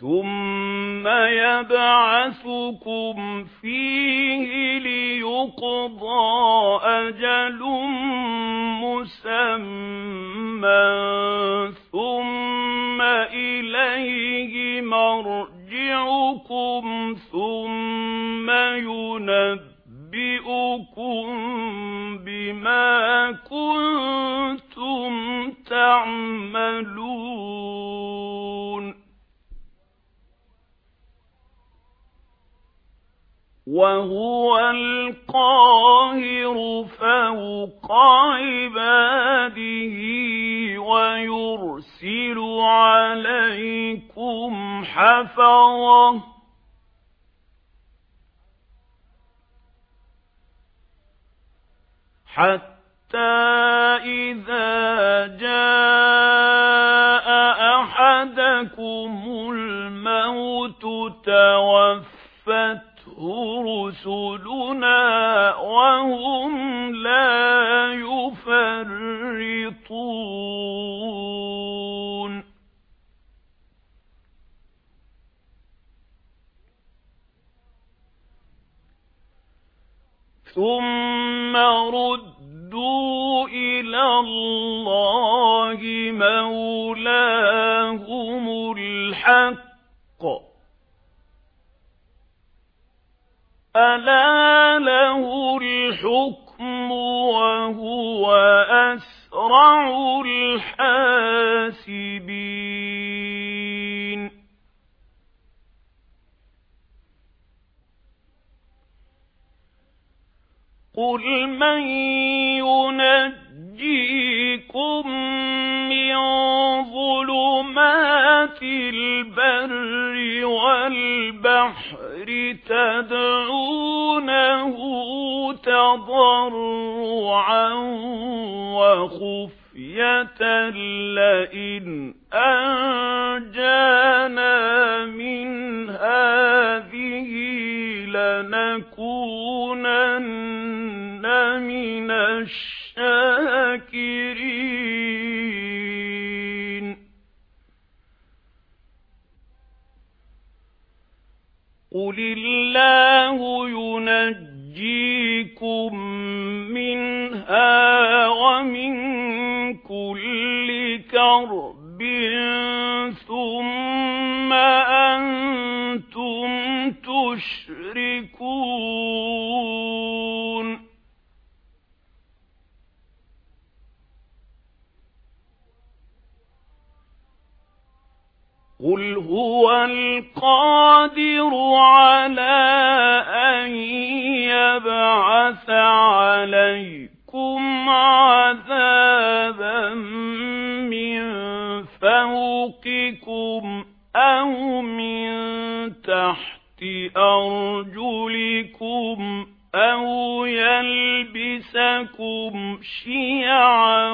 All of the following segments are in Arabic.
ثُمَّ يَبْعَثُكُمْ فِيهِ لِيُقْضَىٰ أَجَلٌ مُّسَمًّى ثُمَّ إِلَيْهِ مَرْجِعُكُمْ ثُمَّ يُنَبِّئُكُم وَهُوَ الْقَاهِرُ فَوْقَ عِبَادِهِ وَيُرْسِلُ عَلَيْكُمْ حَفَظَةً. حَتَّى إِذَا جَاءَ أَحَدَكُمُ الْمَوْتُ تَوَفَّتْهُ رُسُلُنَا وَهُمْ لَا يُفَرِّطُونَ. ثُمَّ رُدُّوا إِلَى اللَّهِ مَوْلَاهُمُ الْحَقِّ. أَلَا لَهُ الْحُكْمُ وَهُوَ أَسْرَعُ الْحَاسِبِينَ. قُلْ مَن يُنَجِّيكُم مِّن ظُلُمَاتِ الْبَرِّ تَدْعُونَهُ تَضَرُّعًا وَخُفْيَةً لَّئِنْ أَنجَانَا مِنْ هَٰذِهِ لَنَكُونَنَّ مِنَ الشَّاكِرِينَ. قُلِ اللَّهُ يُنَجِّيكُم مِّنْهَا وَمِن كُلِّ كَرْبٍ ثُمَّ قُلْ هُوَ الْقَادِرُ عَلَىٰ أَن يَبْعَثَ عَلَيْكُمْ عَذَابًا مِّن فَوْقِكُمْ أَوْ مِن تَحْتِ أَرْجُلِكُمْ أَوْ يَلْبِسَكُمْ شِيَعًا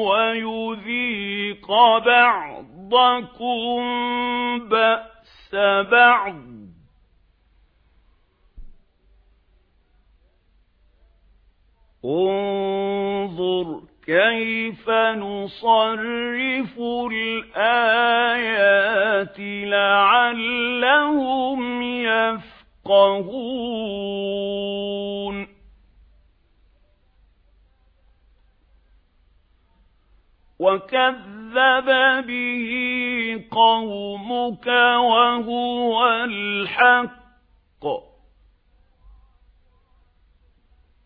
وَيُذِيقَ بَعْضَكُم بَأْسَ بَعْضٍ. انظُرْ كَيْفَ نُصَرِّفُ الْآيَاتِ لَعَلَّهُمْ يَفْقَهُونَ. وَكَذَّبَ بِهِ قَوْمُكَ وَهُوَ الْحَقُّ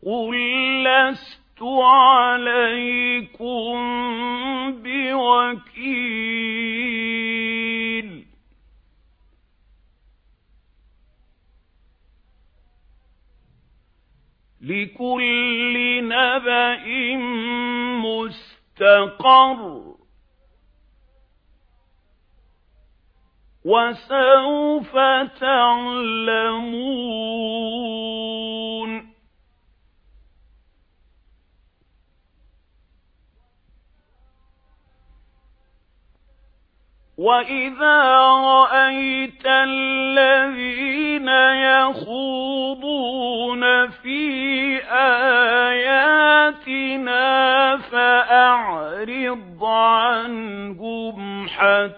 قُل لَّسْتُ عَلَيْكُم بِوَكِيلٍ لِكُلِّ نَبَإٍ مستقر وسوف تعلمون. وَإِذَا رَأَيْتَ الَّذِينَ يَخُوضُونَ فِي آيَاتِنَا فَأَعْرِضْ عَنْهُمْ حَتَّى